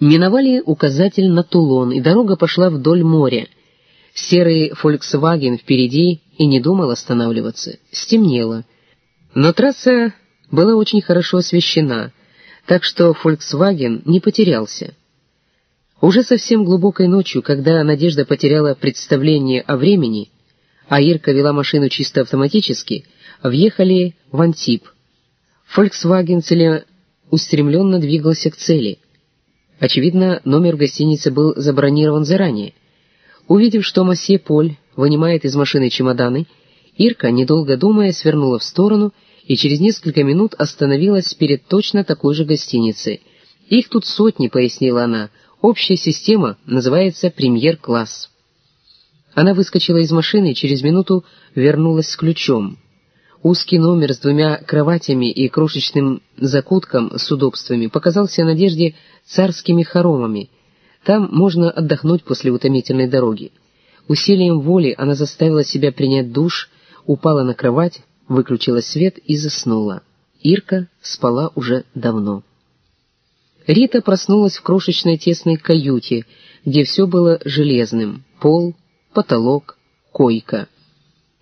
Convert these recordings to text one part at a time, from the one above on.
Миновали указатель на Тулон, и дорога пошла вдоль моря. Серый «Фольксваген» впереди и не думал останавливаться. Стемнело. Но трасса была очень хорошо освещена, так что «Фольксваген» не потерялся. Уже совсем глубокой ночью, когда Надежда потеряла представление о времени, а Ирка вела машину чисто автоматически, въехали в Антип. «Фольксваген» целеустремленно двигался к цели — Очевидно, номер в гостинице был забронирован заранее. Увидев, что Масье Поль вынимает из машины чемоданы, Ирка, недолго думая, свернула в сторону и через несколько минут остановилась перед точно такой же гостиницей. «Их тут сотни», — пояснила она. «Общая система называется премьер-класс». Она выскочила из машины и через минуту вернулась с ключом. Узкий номер с двумя кроватями и крошечным закутком с удобствами показался Надежде царскими хоромами. Там можно отдохнуть после утомительной дороги. Усилием воли она заставила себя принять душ, упала на кровать, выключила свет и заснула. Ирка спала уже давно. Рита проснулась в крошечной тесной каюте, где все было железным — пол, потолок, койка.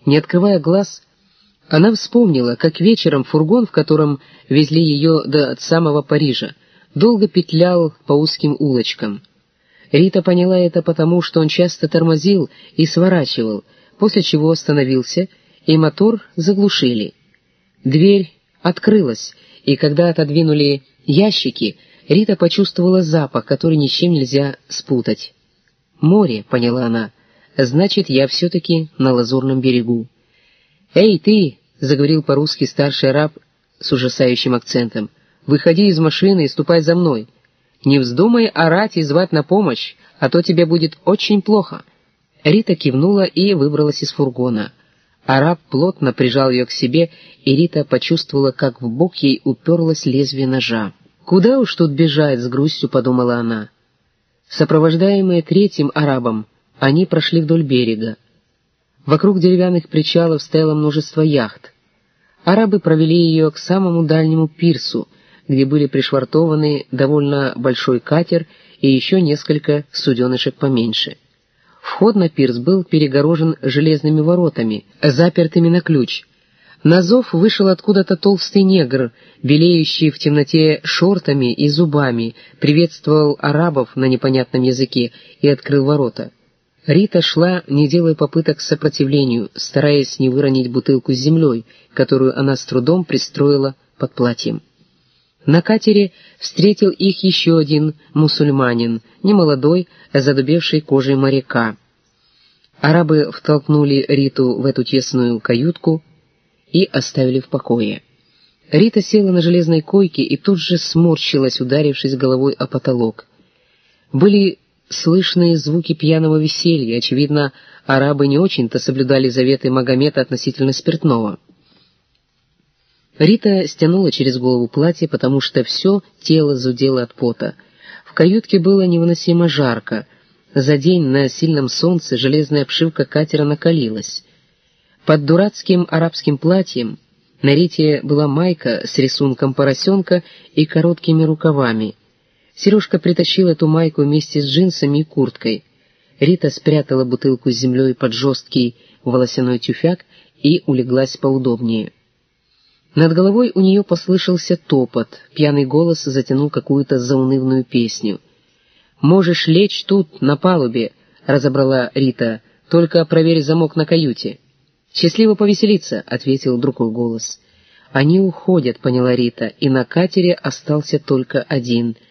Не открывая глаз, она вспомнила, как вечером фургон, в котором везли ее до самого Парижа, долго петлял по узким улочкам. Рита поняла это потому, что он часто тормозил и сворачивал, после чего остановился, и мотор заглушили. Дверь открылась, и когда отодвинули ящики, Рита почувствовала запах, который ничем нельзя спутать. «Море», — поняла она, — «значит, я все-таки на лазурном берегу». «Эй, ты!» — заговорил по-русски старший араб с ужасающим акцентом. «Выходи из машины и ступай за мной. Не вздумай орать и звать на помощь, а то тебе будет очень плохо». Рита кивнула и выбралась из фургона. Араб плотно прижал ее к себе, и Рита почувствовала, как в бок ей уперлось лезвие ножа. «Куда уж тут бежать?» — с грустью подумала она. Сопровождаемые третьим арабом, они прошли вдоль берега. Вокруг деревянных причалов стояло множество яхт. Арабы провели ее к самому дальнему пирсу, где были пришвартованы довольно большой катер и еще несколько суденышек поменьше. Вход на пирс был перегорожен железными воротами, запертыми на ключ. На зов вышел откуда-то толстый негр, белеющий в темноте шортами и зубами, приветствовал арабов на непонятном языке и открыл ворота. Рита шла, не делая попыток к сопротивлению, стараясь не выронить бутылку с землей, которую она с трудом пристроила под платьем. На катере встретил их еще один мусульманин, немолодой, а задубевший кожей моряка. Арабы втолкнули Риту в эту тесную каютку и оставили в покое. Рита села на железной койке и тут же сморщилась, ударившись головой о потолок. Были слышные звуки пьяного веселья. Очевидно, арабы не очень-то соблюдали заветы Магомета относительно спиртного. Рита стянула через голову платье, потому что все тело зудело от пота. В каютке было невыносимо жарко. За день на сильном солнце железная обшивка катера накалилась. Под дурацким арабским платьем на Рите была майка с рисунком поросенка и короткими рукавами — Сережка притащил эту майку вместе с джинсами и курткой. Рита спрятала бутылку с землей под жесткий волосяной тюфяк и улеглась поудобнее. Над головой у нее послышался топот, пьяный голос затянул какую-то заунывную песню. «Можешь лечь тут, на палубе», — разобрала Рита, — «только проверь замок на каюте». «Счастливо повеселиться», — ответил другой голос. «Они уходят», — поняла Рита, — и на катере остался только один —